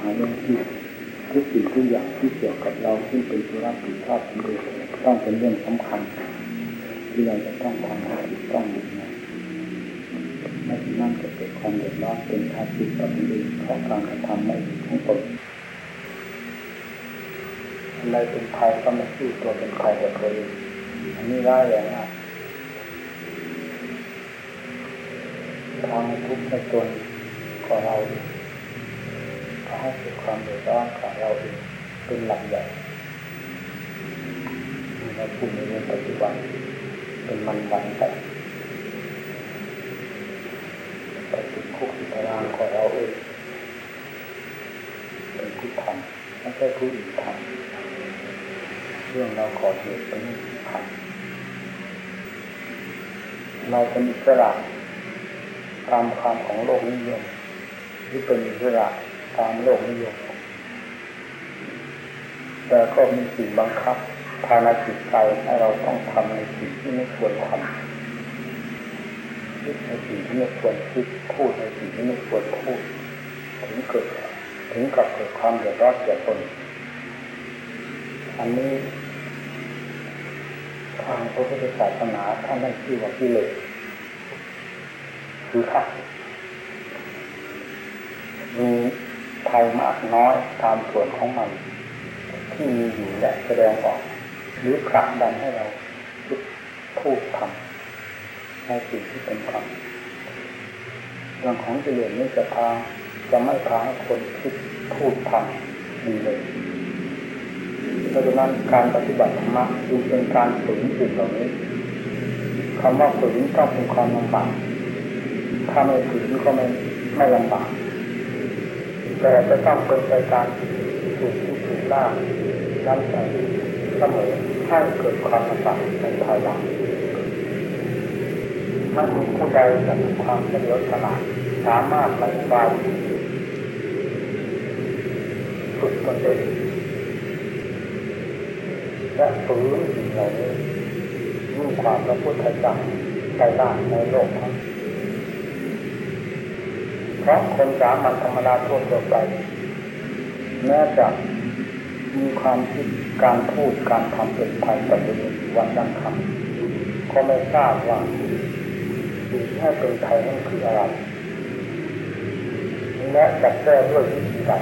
หาเรื่องที่ทุกสิ่งทุกอย่างที่เกี่ยวกับเราซึ่งเป็นธุระผิดชอบของเราต้องเป็นเรื่องสำคัญ ที่เราจะต้องทำให้ถูกต้องดีนะไม่นั่นจะเกิดความเดือดร้อนเป็นภาสิต่อคนอื่นเพราะการกระทำไม่ดีของตนอะไรเป็นภัยก็ไม่สู้ตัวเป็นภัยกับตัวเองอันนี้ร้ายแรงมากทางทุกข์ในตนของเรา ให้เกิดความเดือดร้อนของเราเองเป็นหลักใหญ่ในผู้ในเรื่องปัจจุบันเป็นมันวันไปไปติดคุกติดตารางของเราเองเป็นผู้ทำไม่ใช่ผู้อื่นทำเรื่องเราขอเหตุเป็นสำคัญเราเป็นอิสระตามความของโลกนิยมหรือเป็นอิสระ ตามโลกนิยมแต่ก็มีสิ่งบังคับภายในจิตใจให้เราต้องทำในสิ่งที่ไม่ควรทำคิดในสิ่งที่ไม่ควรคิดพูดในสิ่งที่ไม่ควรพูดถึงเกิดถึงกับเกิดความเดือดร้อนแก่ตนอันนี้ทางพระพุทธศาสนาท่านได้ชื่อว่ากิเลสคือขัดมี ภัยมากน้อยตามส่วนของมัน ที่มีอยู่และแสดงออก หรือผลักดันให้เราพูดทำในสิ่งที่เป็นความเรื่องของกิเลสนี้จะพาจะไม่พาให้คนคิดพูดทำดีเลยเพราะฉะนั้นการปฏิบัติธรรมะจึงเป็นการฝืนสิ่งเหล่านี้คำว่าฝืนต้องเป็นความลำบากถ้าไม่ฝืนก็ไม่ไม่ลำบาก แต่จะต้องเป็นไปการถูกที่ถูกล่าดันใจเสมอให้เกิดความลำบากในภายหลังถ้าผู้ใดจะมีความเฉลียวฉลาดสามารถปฏิบัติฝึกตนเองและฝืนสิ่งเหล่านี้ยิ่งความพระพุทธเจ้าใจได้ในโลกทั้ง เพราะคนสามัญธรรมดาทั่วไปแม้จะมีความคิดการพูดการทำเป็นภัยต่อตัวเองวันดังคำก็ไม่ทราบว่าสิ่งที่ให้เป็นภัยนั้นคืออะไรและจะแก้ด้วยวิธีใด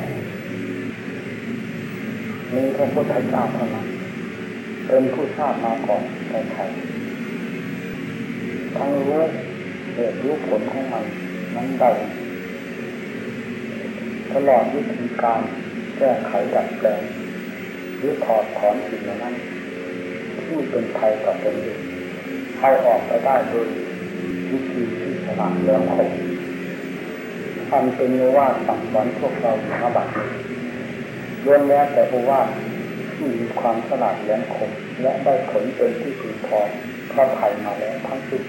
มีพระพุทธเจ้าเท่านั้นเป็นผู้ทราบมาก่อนในไทยทั้งรู้เหตุรู้ผลของมันนั้นได้ ตลอดวิธีการแก้ไขดัดแปลงหรือถอดถอนสิ่งเหล่านั้นที่เป็นภัยต่อตนเองให้ออกไปได้โดยวิธีที่ฉลาดแล้วคงอันเป็นว่าสั่งสอนพวกเราอยู่าบัดนี้ล้วนแล้วแต่ว่าที่มีความฉลาดแหลมคมและได้ผลเป็นที่ถึงพอพระไถ่มาแล้วทั้งสิ้น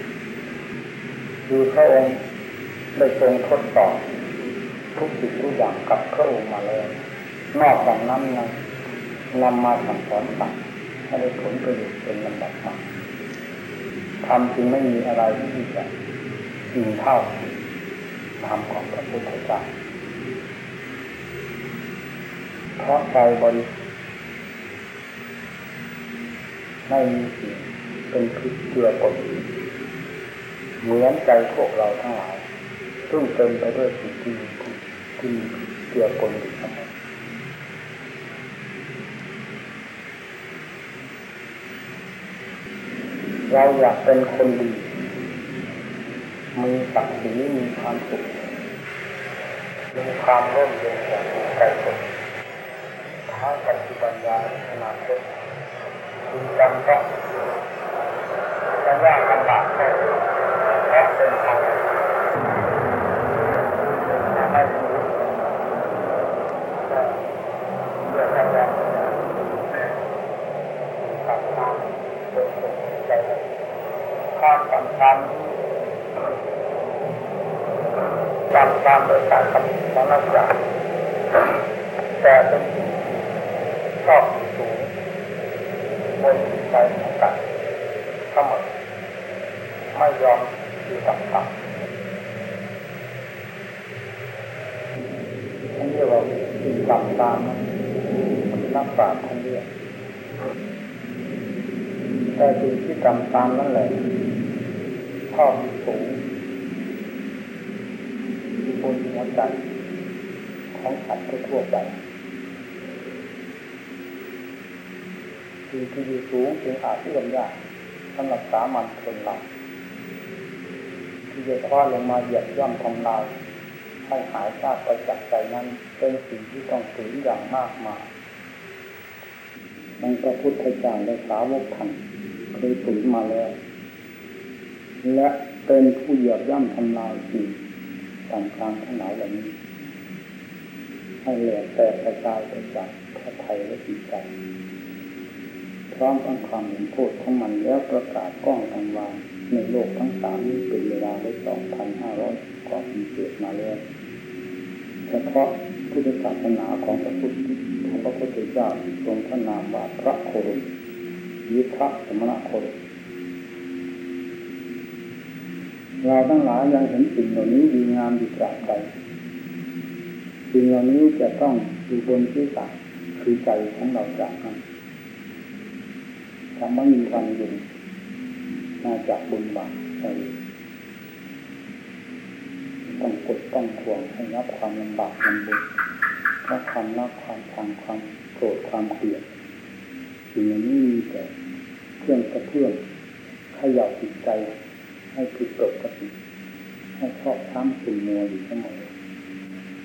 คือพระองค์ได้ทรงทดสอบ ทุกสิ่งทุกอย่างกับพระองค์มาแล้วนอกจากนั้นนะนำมาสั่งสอนสั่งให้ได้ผลประโยชน์เป็นลำดับมาทำจึงไม่มีอะไรที่จะยิ่งเท่าธรรมของพระพุทธเจ้าเพราะใจบริสุทธิ์ไม่มีสิ่งเป็นพิษเจือปนเหมือนใจพวกเราทั้งหลาย ซึ่งเต็มไปด้วยสิ่งที่ ที่มีเจือปนอยู่ทั้งหมดเราอยากเป็นคนดี มีศักดิ์ศรีมีความสุข มีความร่มเย็นอย่างมีใจคนทั้งปัจจุบันยาอนาคตคุณจำต้องจะยากลำบากแค่เพราะเป็นทางไม่รู้เมื่อทำงานขับตามเป็นคนใจ ความสำคัญจำตามโดยการทำของนักจากแต่เป็นชอบสูงบนใจของกันเสมอไม่ยอมอยู่ต่ำต่ำนี่เรียกว่าสิ่งตามนั้นนักปราชญ์ท่านเรียกแต่สิ่งที่กำตามนั่นแหละ ชอบสูงที่บนหัวใจของสัตว์ทั่วไปสิ่งที่อยู่สูงจึงอาจที่ลำยากสำหรับสามัญชนเราที่จะคว้าลงมาเหยียบย่ำทำลายให้หายซากไปจากใจนั้น เป็นสิ่งที่ต้องถึงอย่างมากมายมันพระพุทธเจ้าและสาวกท่านเคยถึงมาแล้ว และเป็นผู้เหยียบย่ำทำลายสิ่งต่างๆทั้งหลายเหล่านี้ให้แหลกแตกกระจายไปจากพระไทยและจิตใจพร้อมทั้งความเห็นโทษของมันแล้วประกาศก้องทางวานในโลกทั้งสามนี้เป็นเวลาได้สองพันห้าร้อยกว่าปีเศษมาแล้วเฉพาะพุทธศาสนาของพระพุทธของพระพุทธเจ้าทรงพระนามว่าพระโคดมยิพระสมณโคดม เราทั้งหลายยังเห็นสิ่งเหล่านี้ดีงามดีกราบใจสิ่งเหล่านี้จะต้องอยู่บนที่ตักคือใจของเราจากนั้นทำไม่มีควันหยุดมาจากบุญบาปไปต้องกดต้องทวงให้รับความลำบากลำบนรับความรักความชังความโกรธความเกลียดสิ่งนี้มีแต่เครื่องกระเพื่อมขย่าจิตใจ ให้ผิดปกติให้ชอบช้ำขุ่นมัวอยู่เสมอ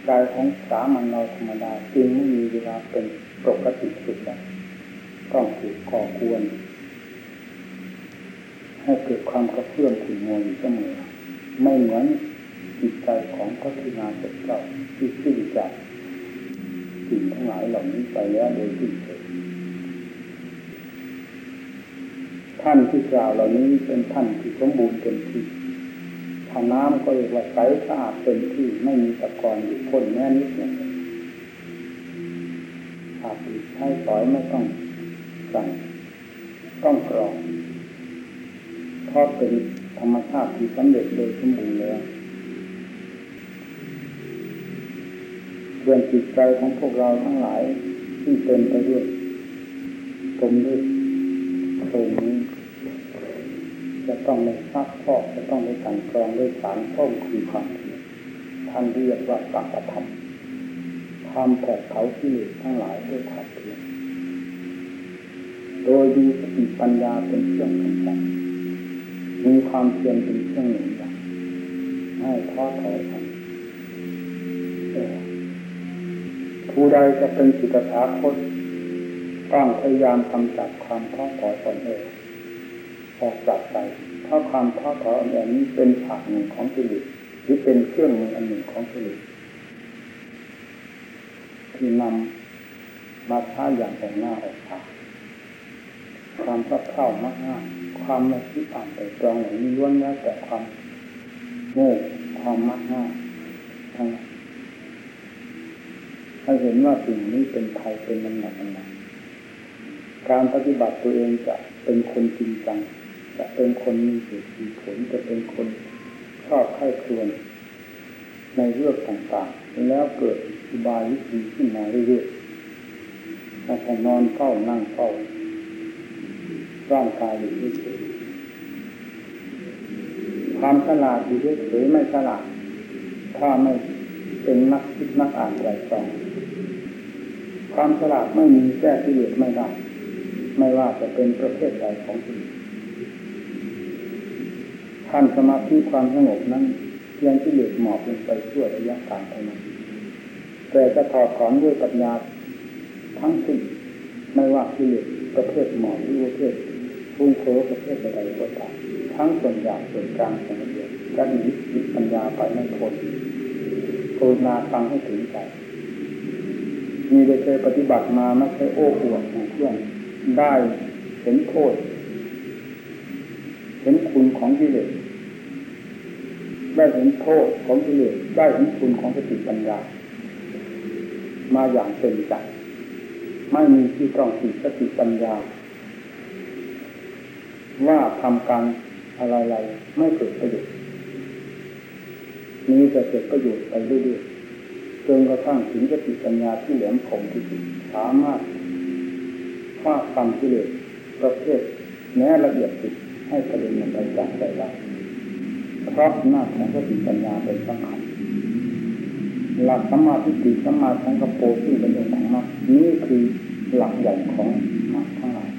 กายของสามัญเราธรรมดาจึงไม่มีเวลาเป็นปกติสุดแล้วต้องถูกก่อควร ให้เกิดความกระเพื่อมขุ่นมัวอยู่เสมอไม่เหมือนจิตใจของพระพิณาเจ้าที่สิ้นจากสิ่งทั้งหลายเหล่านี้ไปแล้วโดยสิ้นเชิง ท่านที่กล่าวเหล่านี้เป็นท่านที่สมบูรณ์เต็มที่ถ้าน้ำก็เรียกว่าใสสะอาดเต็มที่ไม่มีตะกอนอยู่พ้นแม้นิดหนึ่งอาบใช้สอยไม่ต้องสั่งต้องกรองเพราะเป็นธรรมชาติที่สำเร็จโดยสมบูรณ์แล้วเรื่องจิตใจของพวกเราทั้งหลายที่เต็มไปด้วยกลมด้วยโครงนี้ ต้องในซักพอกจะต้องในการกรองด้วยสารต้มคือความท่านเรียกว่าปักธรรมทำแผดเผาที่เหลือทั้งหลายด้วยความเพียรโดยมีสติปัญญาเป็นเครื่องกำจัดมีความเพียรเป็นเครื่องหนุนหลังให้ท้อถอยกันผู้ใดจะเป็นสิกขาคตต้องพยายามกำจัดความท้อถอยตนเอง ออกจากใจเพราะความท้อถอยอันนี้เป็นฉากหนึ่งของกิเลสหรือเป็นเครื่องมืออันหนึ่งของกิเลสที่นำมาท้าอย่างแต่งหน้าออกมาความทับเข้ามากง่ายความไม่คิดอ่านแต่ตรองหนี้ล้วนแล้วแต่ความโง่ความมากง่ายทั้งให้เห็นว่าสิ่งนี้เป็นภัยเป็นมันหนักมันหนักการปฏิบัติตัวเองจะเป็นคนจริงจัง จะเป็นคนมีเหตุมีผลจะเป็นคนชอบไข้ควนในเรื่องต่างๆ แล้วเกิดอุบายวิธีขึ้นมาเรื่อยๆถ้านอนเฝ้านั่งเฝ้าร่างกายอยู่เฉยความฉลาดอยู่เฉยไม่ฉลาด ถ้าไม่เป็นนักคิดนักอ่านใจจองความฉลาดไม่มีแก้ที่เหลือไม่ได้ ไม่ว่าจะเป็นประเภทใดของที่ท่านสมาธิความสงบนั้นเพียงที่เหลือหมอบลงไปชั่วระยะการเท่านั้นแต่จะถอดถอนด้วยปัญญาทั้งสิ้นไม่ว่าที่เหลือประเภทหมอบหรือประเภทฟุ้งเฟ้อประเภทใดก็ตามทั้งส่วนใหญ่ส่วนกลางส่วนละเอียดก็มีจิตปัญญาไปไม่พ้นโกนาฟังให้ถึงใจมีได้เคยปฏิบัติมาไม่ใช่โอ้อวดหูเครื่องได้เห็นโทษเห็นคุณของกิเลส ได้เห็นโทษของกิเลสได้เห็นคุณของสติปัญญา มาอย่างเต็มใจไม่มีที่ต้องติสติปัญญา ว่าทำการอะไรๆไม่เกิดประโยชน์มีแต่เกิดประโยชน์ไปเรื่อยๆจนกระทั่งถึงสติปัญญาที่แหลมคมที่สุดสามารถฟาดฟันกิเลสประเภทแม้ละเอียดสุดให้กระเด็นไปจากใจได้ เพราะหน้าของสติปัญญาเป็นสำคัญหลักสมาธิติสมาสังกปรที่เป็นองค์ของมรรคนี่คือหลักใหญ่ของมรรคทั้งหลาย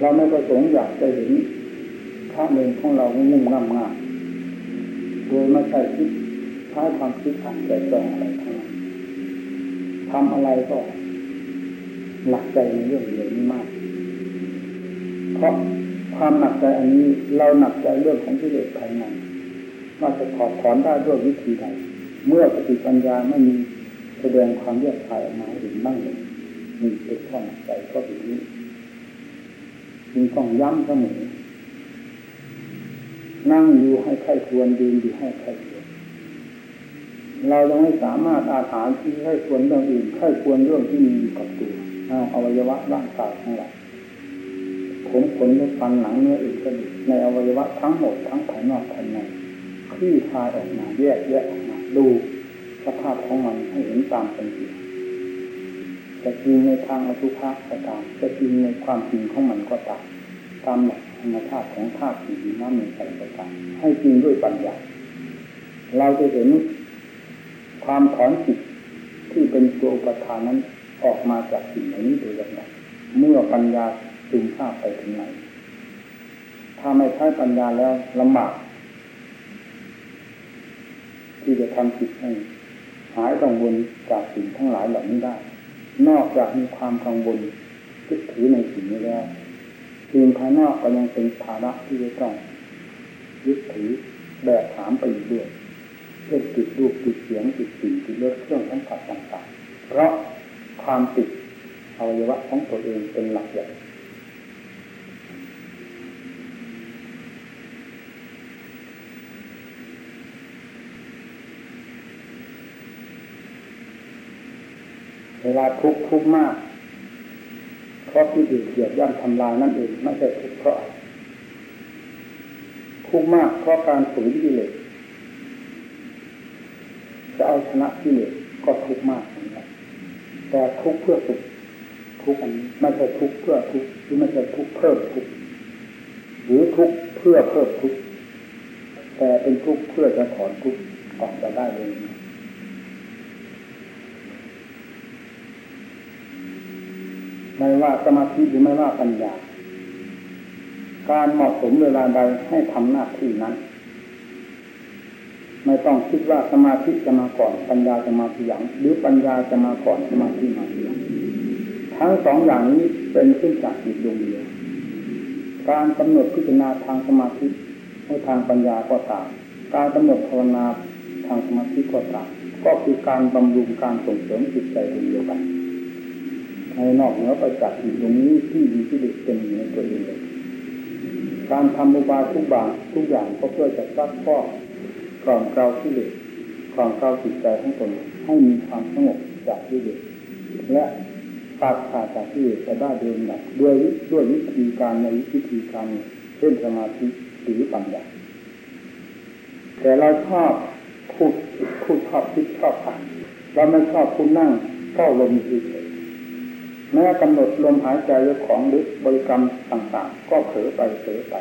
เราไม่ประสงค์อยากจะเห็นพระเนรของเรางุ่มง่ำง่าโดยไม่ใช่คิดใช้ความคิดอ่านใจจองอะไรทั้งนั้นทำอะไรก็หนักใจในเรื่องเดียวนี้มาก เพราะ ความหนักใจอันนี้เราหนักใจเรื่องของที่เด็กภายในว่าจะถอดถอนได้ด้วยวิธีใดเมื่อสติปัญญาไม่มีแสดงความเรียกภายออกมาหรือบ้างเลยมีเป็นข้อหนักใจก็แบบนี้จึงต้องย้ำเสมอนั่งอยู่ให้ใครควรยืนอยู่ให้ใครควรเรายังไม่สามารถอาถานที่ให้ควรเรื่องอื่นใครควรเรื่องที่มีอยู่กับตัวอวัยวะร่างกายทั้งหลา ผมขนเนื้อฟันหนังเนื้ออื่นก็ดีในอวัยวะทั้งหมดทั้งภายนอกภายในคลี่คลายออกมาแยกแยะออกมาดูสภาพของมันให้เห็นตามเป็นจริงจะจริงในทางอสุภะก็ตามจะจริงในความจริงของมันก็ตามตามหลักธรรมชาติของธาตุสี่ดินน้ำมีใจก็ตามให้จริงด้วยปัญญาเราจะเห็นความถอนจิตที่เป็นตัวอุปทานนั้นออกมาจากสิ่งนี้โดยลำดับเมื่อปัญญา จึงทราบไปถึงไหน ถ้าไม่ใช้ปัญญาแล้วลำบาก ที่จะทำจิตให้หายกังวลจากสิ่งทั้งหลายเหล่านี้ได้ นอกจากมีความกังวลคิดถือในสิ่งนี้แล้วสิ่งภายนอกก็ยังเป็นภาระที่จะต้องยึดถือแบกถามไปอีกด้วยเช่นติดรูปติดเสียงติดสิ่งติดรสเครื่องสัมผัสต่างๆ เพราะความติดอวัยวะของตัวเองเป็นหลักใหญ่ ลาทุกข์ทุกข์มาก เพราะที่ดื่เกียดย่ำทำลายนั่นเองไม่ใช่ทุกข์เพราะทุกข์มากเพราะการฝืนกิเลสจะเอาชนะกิเลสก็ทุกข์มากเหมือนกันแต่ทุกข์เพื่อสุขทุกข์อันนี้ไม่ใช่ทุกข์เพื่อทุกข์หรือไม่ใช่ทุกข์เพิ่มทุกข์หรือทุกข์เพื่อเพิ่มทุกข์แต่เป็นทุกข์เพื่อจะถอนทุกข์ออกจะได้เลย ไม่ว่าสมาธิหรือไม่ว่าปัญญา การเหมาะสมเวลาใดให้ทำหน้าที่นั้น ไม่ต้องคิดว่าสมาธิจะมาก่อน ปัญญาจะมาทีหลัง หรือปัญญาจะมาก่อนสมาธิมาทีหลังทั้งสองอย่างนี้เป็นขึ้นจากจิตดวงเดียวการกำหนดพิจารณาทางสมาธิให้ทางปัญญาก็ตาม การกำหนดภาวนาทางสมาธิก็ตาม ก็คือการบำรุงการส่งเสริมจิตใจดวงเดียวกัน ในนอกเหนือไปจากจิตตรงนี้ที่ดีที่เด็ดเป็นอยู่ในตัวเองการทำบุบาทุกบางทุกอย่างก็เพื่อจะซักฟอกกล่อมเกลาที่เด็กล่อมเกลาจิตใจทั้งตนให้มีความสงบจากที่เด็ดและตัดขาดจากที่เด็กจะได้เดินหนักด้วยด้วยวิธีการในวิธีการเช่นสมาธิหรือปัญญาแต่เราชอบพูดพูดชอบคิดชอบอ่านเราไม่ชอบคุณนั่งเฝ้าลมเฉย แม้กำหนดลมหายใจหรือของหรือบริกรรมต่างๆ ก็เผลอไปเผลอไป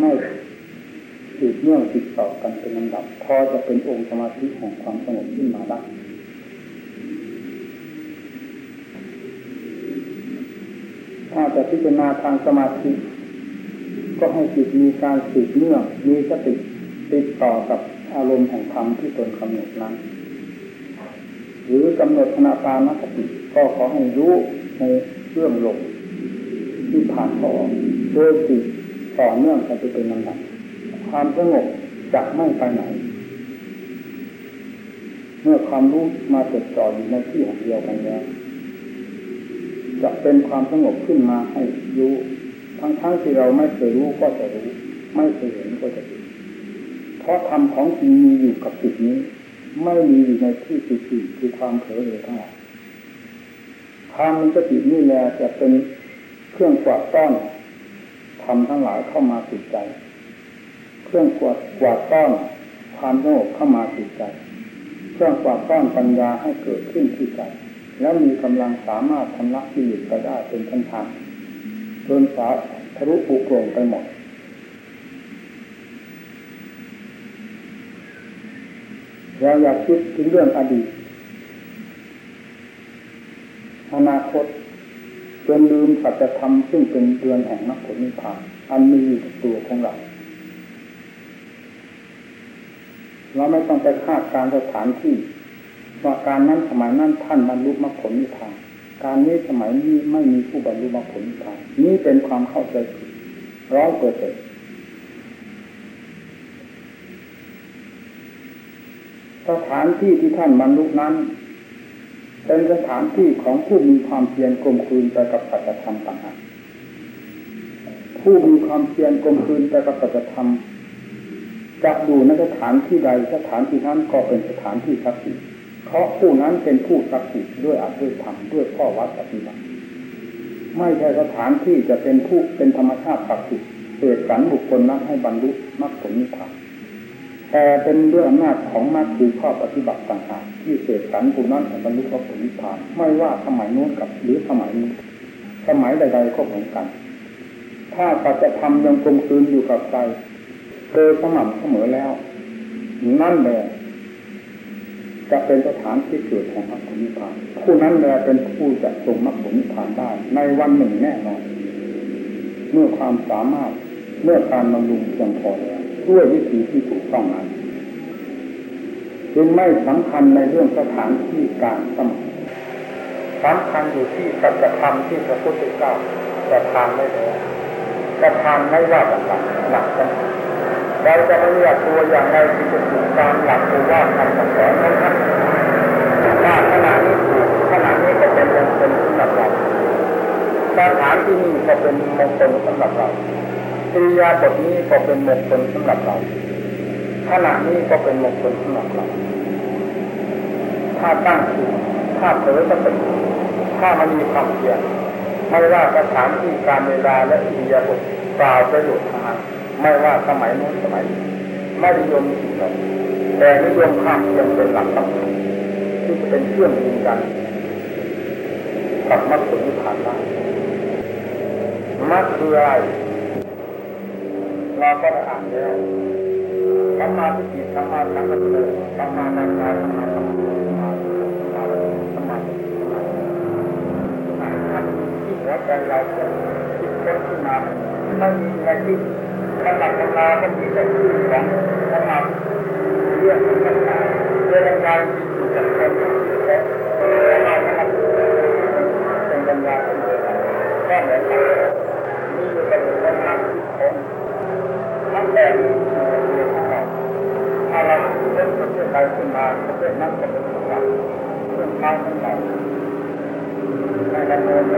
ไม่ติดเนื่องติดต่อกันเป็นลำดับ พอจะเป็นองค์สมาธิของความสงบขึ้นมาได้ถ้าจะพิจารณาทางสมาธิ ก็ให้จิตมีการสืบเนื่องมีสติติดต่อกับอารมณ์แห่งธรรมที่ตนกำหนดนั้น หรือกำหนดขณะปานสติ ก็ขอให้รู้ในเรื่องลมที่ผ่านพอโดยติดต่อเนื่องกันไปเป็นลำดับความสงบจะไม่ไปไหน เมื่อความรู้มาจดจ่ออยู่ในที่แห่งเดียวกันแล้วจะเป็นความสงบขึ้นมาให้รู้ทั้งๆทที่เราไม่เคยรู้ก็จะรู้ ไม่เคยเห็นก็จะเห็นเพราะธรรมของจริงมีอยู่กับจิตนี้ ไม่มีอยู่ในที่จิตคือความเผลอเลยทั้งหมดค วามมีสตินี่แหละจะเป็นเครื่องกวาดต้อนทำทั้งหลายเข้ามาติดใจ เครื่องกวาดกวาดต้อนความสงบเข้ามาติดใจ เครื่องกวาดก้อนปัญญาให้เกิดขึ้นที่ใจ แล้วมีกำลังสามารถทำละกิเลสไปได้เป็นทันทางจนสาทะลุปุโปร่งไปหมดเราอยากคิดถึงเรื่องอดีต อนาคตจนลืมสัจธรรมซึ่งเป็นเดือนแห่งมรรคผลนิพพาน อันมีอยู่ตัวของเรา เราไม่ต้องไปคาดการสถานที่ว่าการนั้นสมัยนั้นท่านบรรลุมรรคผลนิพพาน การนี้สมัยนี้ไม่มีผู้บรรลุมรรคผลนิพพานนี่เป็นความเข้าใจผิดร้อยเปอร์เซ็นต์สถานที่ที่ท่านบรรลุนั้น เป็นสถานที่ของผู้มีความเพียรกลมคืนไปกับปัจธรรมต่างหากผู้มีความเพียรกลมคืนไปกับปัจธรรมจะอยู่ในสถานที่ใดสถานที่นั้นก็เป็นสถานที่ศักดิ์สิทธิ์เพราะผู้นั้นเป็นผู้ศักดิ์สิทธิ์ด้วยอัตด้วยธรรมด้วยข้อวัดปฏิบัติไม่ใช่สถานที่จะเป็นผู้เป็นธรรมชาติศักดิ์สิทธิ์เกิดสันบุคคลนั้นให้บรรลุมรรคผลนิพพาน แต่เป็นด้วยอำนาจของมรรคคือข้อปฏิบัติต่างๆที่เสกสรรผู้นั้นให้บรรลุมรรคผลนิพพานไม่ว่าสมัยโน้นกับหรือสมัยนี้สมัยใดๆก็เหมือนกัน ถ้าปัจจะทำยังคงคืนอยู่กับใจโดยสม่ำเสมอแล้ว นั่นแหละจะเป็นสถานที่เกิดของมรรคผลนิพพานผู้นั้นแหละเป็นผู้จะทรงมรรคผลนิพพานได้ ในวันหนึ่งแน่นอนเมื่อความสามารถเมื่อการบำรุงเพียงพอแล้ว ด้วยวิธีที่ถูกต้องนั้นจึงไม่สำคัญในเรื่องสถานที่การสมัยสำคัญอยู่ที่กัจธรรมที่พระพุทธเจ้าจะทานได้แล้วจะทานไม่ว่าต่างๆหลักกันเราจะเลือกตัวอย่างไรที่จะถูกตามหลักตัวว่าคำสอนนั้นครับถ้าขณะนี้ถูกขณะนี้ก็เป็นมงคลสำหรับเราสถานที่นี้ก็เป็นมงคลสำหรับเรา ปริยาบทนี้ก็เป็นมงคลสำหรับเราขณะนี้ก็เป็นมงคลสำหรับเราถ้าตั้งถูกถ้าเผลอก็เป็นถ้ามันมีความเพียรไม่ว่าสถานที่การเวลาและอิริยาบถกล่าวประโยชน์ทางไม่ว่าสมัยนู้นสมัยนี้ไม่นิยมสิ่งใดแต่นิยมความเพียรเป็นหลักสำคัญที่เป็นเครื่องยืนยันกับมรรคผลนิพพานได้มรรคคืออะไร เราก็ได้อ่านแล้วสัมมาทิฏฐิสัมมาสังกัปปะสัมมานาคาสัมมาสัมพุสัมมาสัมมาสัมมาสัมมาสัมที่หัวใจเราคิดเป็นขึ้นมาไม่มีอะไรที่ขนาดตำราก็มีแต่ชื่อของสัมมาเรื่องต่างๆเรื่องงานที่อยู่จากคนแต่สมาขนาดเป็นปัญญาเป็นเรื่องก็เหมือนกันนี่เป็นเรื่องนักคิดคนทั้ง แต่เป็นของเราถ้าเราเล่นประเทศใดขึ้นมาประเทศนั้นก็เป็นของเราเรื่องทางของเราในดำเนินไป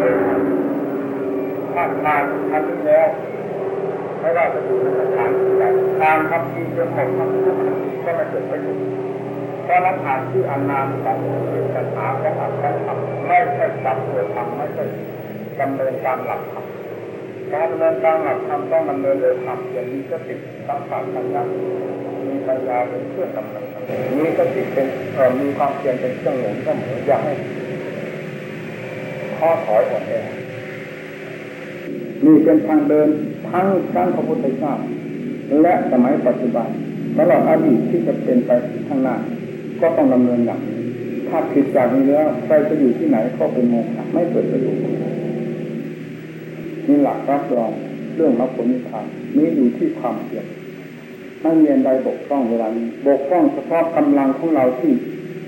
ถ้าทางทางนี้แล้วไม่ว่าจะอยู่ในสถานที่ใดตามคำที่เรื่องของคำพูดก็ไม่เกิดประโยชน์เพราะนั้นอ่านที่อันนามของเป็นคาถาของอัตถธรรมไม่ใช่จับตัวธรรมไม่ใช่ดำเนินตามหลักธรรม การดำเนินตามหลักธรรมต้องดำเนินโดยธรรมอย่างนี้ก็ติดสัมผัสปัญญามีปัญญาเป็นเครื่องดำเนินมีสติเป็นมีความเพียรเป็นเครื่องหนุนเสมออย่าให้ข้อถอยอ่อนแอนี่เป็นทางเดินทั้งครั้งพระพุทธเจ้าและสมัยปัจจุบันตลอดอดีตที่จะเป็นไปข้างหน้า ก็ต้องดำเนินอย่างนี้ถ้าผิดจากนี้แล้วใครจะอยู่ที่ไหนก็เป็นโมฆะไม่เกิดประโยชน์ นี่หลักรับรองเรื่องมรรคผลนิพพานนี้อยู่ที่ความเพียรไม่มีอะไรบกพร่องเวลานี้บกพร่องเฉพาะกำลังของเราที่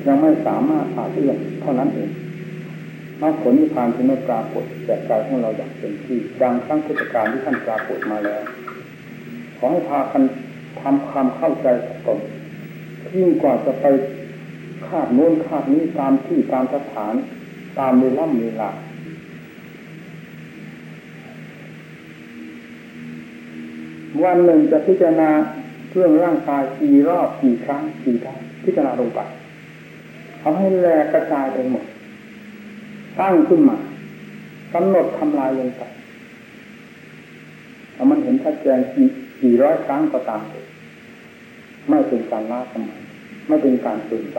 ยังไม่สามารถอาจเอื้อมเท่านั้นเองมรรคผลนิพพานที่ไม่ปรากฏแก่ใจของเราอย่างเต็มที่ดังครั้งพุทธการที่ท่านปรากฏมาแล้ว ขอให้พากันทำความเข้าใจก่อนยิ่งกว่าจะไปคาดโน้นคาดนี้ตามที่ตามสถาน ตามเวลาเวลา วันหนึ่งจะพิจารณาเรื่องร่างกายกี่รอบกี่ครั้งกี่ครั้งพิจารณาลงไปเอาให้แลกระจายไปหมดตั้งขึ้นมากำหนดทำลายลงไปเอามันเห็นชัดแจ้งกี่กี่ร้อยครั้งก็ตามไม่เป็นการล่าสมัยไม่เป็นการตื่นใจ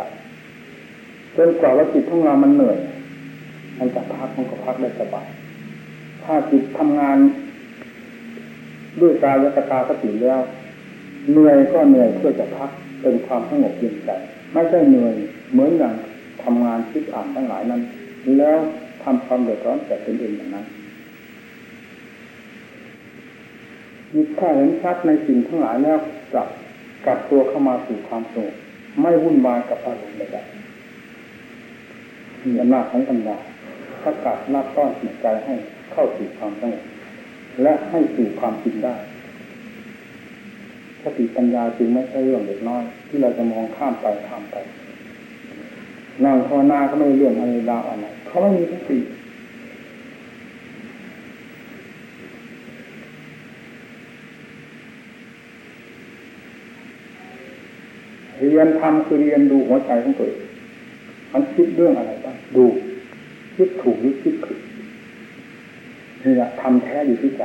จนกว่าว่าจิตของเรามันเหนื่อย มันจะพักมันก็พักได้สบายถ้าจิตทำงาน ด้วยกายกตาสติแล้วเหนื่อยก็เหนื่อยเพื่อจะพักเป็นความสงบเย็นใจไม่ใช่เหนื่อยเหมือนอย่างทำงานคิดอ่านทั้งหลายนั้น แล้วทำความเดือดร้อนแต่เป็นเองอย่างนั้นมีถ้าเห็นชัดในสิ่งทั้งหลายแล้วกลับกลับตัวเข้ามาสู่ความสงบไม่วุ่นวายกับอารมณ์ใดๆมีอำนาจของปัญญาถ้ากลับรับต้อนจิตใจให้เข้าสู่ความสงบ และให้สู่ความจริงได้สติปัญญาจึงไม่ใช่เรื่องเล็กน้อย ที่เราจะมองข้ามไปข้ามไปนั่งภาวนาก็ไม่เรื่องอะไรราวอะไรเขาไม่มีสติเรียนทำคือเรียนดูหัวใจของตัวเองมันคิดเรื่องอะไรบ้างดูคิดถูกหรือคิดผิด นี่แหละทำแท้อยู่ที่ใจ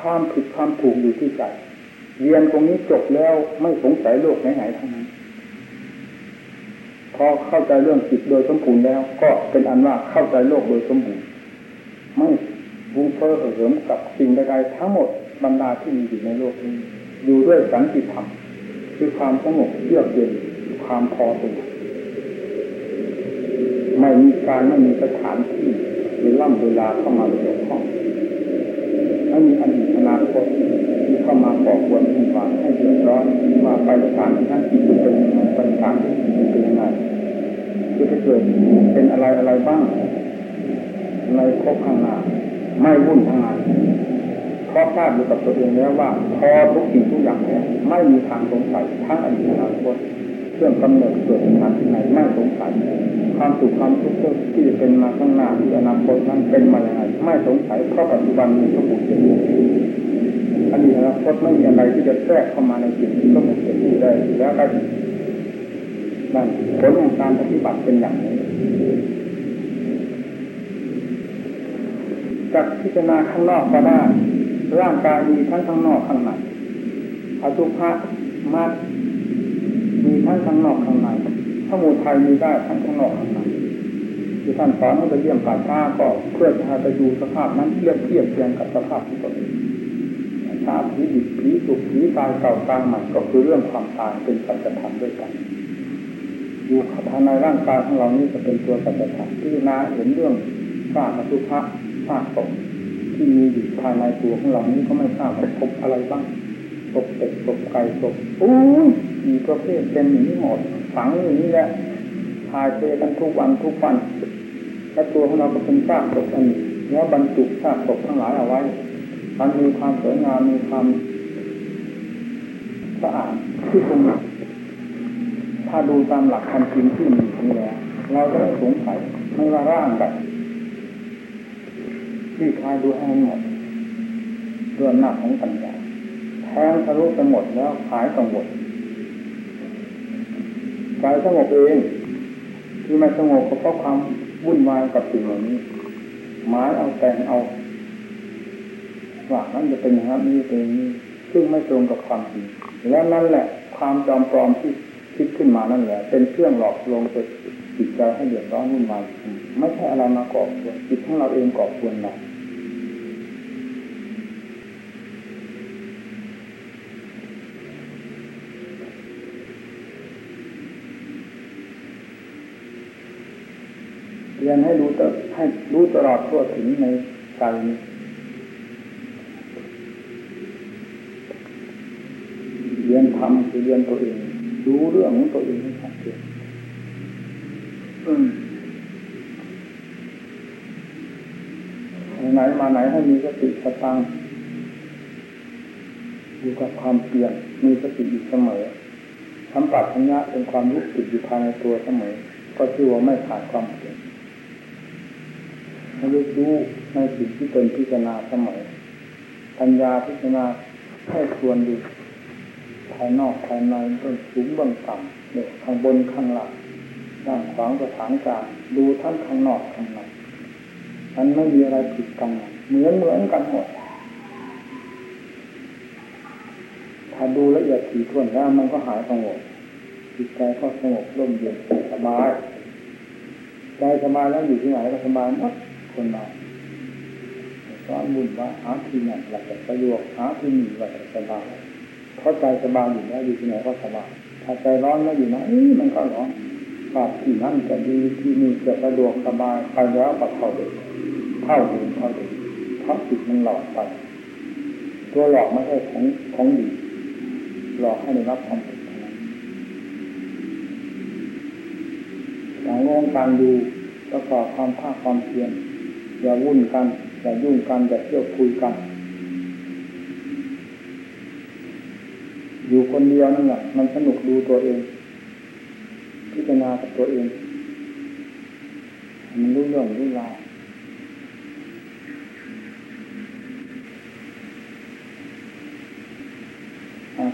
ความผิดความถูกอยู่ที่ใจเรียนตรงนี้จบแล้วไม่สงสัยโลกไหนๆทั้งนั้นพอเข้าใจเรื่องจิตโดยสมบูรณ์แล้ว ก็เป็นอันว่าเข้าใจโลกโดยสมบูรณ์ไม่วุ่งเฟ้อเหิมกับสิ่งใดๆทั้งหมดบรรดาที่มีอยู่ในโลกนี้อยู่ด้วยสันติธรรมคือความสงบเยือกเย็นความพอตัวไม่มีการไม่มีสถานที่หรือล่ำเวลาเข้ามาเกี่ย ไม่มีอดีตอนาคตที่เข้ามาก่อควรวุ่นวายให้เดือดร้อนว่าไปสถานที่นั้นจิตเป็นยังไงไปสถานที่เป็นยังไงคือจะเกิดเป็นอะไรอะไรบ้างในครบข้างหน้าไม่วุ่นทางงานเพราะทราบอยู่กับตัวเองแล้วว่าพอทุกสิ่งทุกอย่างแล้วไม่มีทางสงสัยทั้งอดีตอนาคต เรื่องกำเนิดเกิดสถานที่ไหนไม่สงสัยความสุขความทุกข์ที่จะเป็นมาข้างหน้าที่อนาคตนั้นเป็นมาอย่างไรไม่สงสัยเพราะปัจจุบันมีสมบูรณ์เต็มที่อดีตอนาคตไม่มีอะไรที่จะแทรกเข้ามาในจิตที่สมบูรณ์เต็มที่ได้แล้วก็นั่นผลของการปฏิบัติเป็นอย่างนี้จากพิจารณาข้างนอกก็ได้ร่างกายมีทั้งข้างนอกข้างในอสุภะมัดมี ทั้งข้างนอกข้างในสมุทัยมีได้ทั้งข้างนอกข้างในที่ท่านสอนให้ไปเยี่ยมป่าช้าก็เพื่อจะไปดูสภาพนั้นเทียบเทียบเทียงกับสภาพที่ตนเองชาผีดิบผีสุกผีตายเก่ากลางใหม่ก็คือเรื่องความตายเป็นสัจธรรมด้วยกันอยู่ภายในร่างกายของเรานี่จะเป็นตัวสัจธรรมที่นาเห็นเรื่องซากอสุภะซากศพที่มีอยู่ภายในตัวของเรานี้ก็ไม่ทราบว่าพบอะไรบ้างศพเป็ดศพไก่ศพอู้ มีประเภทเป็นอย่างนี้หมดฝังอย่างนี้แหละทายเทกันทุกวันทุกวันและตัวของเราก็เป็นซากศพอันนี้แล้วบรรจุซากศพทั้งหลายเอาไว้มันมีความสวยงามมีความสะอาดที่ตรงนั้ถ้าดูตามหลักความจริงที่มีนี่แหละเราก็สงสัยไม่ว่าร่างแบบที่คลายดูให้หมดด้วยหน้าของปัญญาแทงทะลุไปหมดแล้วหายกังวล ใจสงบเองที่ไม่สงบก็เพราะความวุ่นวายกับสิ่งเหล่านี้หมายเอาแต่งเอาว่านั้นจะเป็นอย่างนั้นนี่เป็นนี้ซึ่งไม่ตรงกับความจริงแล้วนั่นแหละ ความจอมปลอมที่คิดขึ้นมานั่นแหละ เป็นเครื่องหลอกลวงจิตใจให้เดือดร้อนวุ่นวายไม่ใช่อะไรมาก่อควรจิตของเราเองก่อควรเราียนให้รู้ตให้รู้ตลอดทั่วถึงในใจนี้เรียนทำคือเรียนตัวเอง รู้เรื่องของตัวเองให้ชัดเจนไหนมาไหนให้มีสติสตังอยู่กับความเปลี่ยนมีสติอยู่เสมอทำปัจจัญญะเป็นความรู้สึกอยู่ภายในตัวเสมอ ก็ชื่อว่าไม่ขาดความเปลี่ยน ให้รู้รู้ในสิ่งที่เป็นพิจารณาเสมอปัญญาพิจารณาให้ควรดูภายนอกภายในเบื้องสูงเบื้องต่ำเนี่ยข้างบนข้างหลังด้านขวางสถานกลางดูทั้งข้างนอกข้างในมันไม่มีอะไรผิดกันเหมือนเหมือนกันหมดถ้าดูละเอียดถี่ถ้วนแล้วมันก็หายสงบจิตใจก็สงบร่มเย็นสบายใจสบายแล้วอยู่ที่ไหนก็สบายหมด คนเราร้อนวุ่นว่าหาที่ไหนหลักจะสะดวกหาที่นี่หลักสบายเพราะใจสบายอยู่แล้วอยู่ที่ไหนก็สบายถ้าใจร้อนแล้วอยู่ไหนมันก็ร้อนปรับที่นั่นจะดีที่นี่จะสะดวกสบายไปแล้วปัดเข้าเด็กเข้าถึงเข้าถึงเพราะจิตมันหลอกไปตัวหลอกไม่ใช่ของของดีหลอกให้ได้รับความสุขเท่านั้นการงงการดูประกอบความภาคความเพียร อย่าวุ่นกันอย่ายุ่งกันอย่าเที่ยวคุยกัน อยู่คนเดียวนั่นแหละมันสนุกดูตัวเอง พิจารณากับตัวเอง มันรู้เรื่องรู้ราว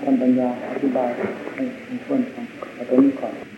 ท่านปัญญาอธิบายให้เพื่อนฟังเอาตัวนี้ก่อน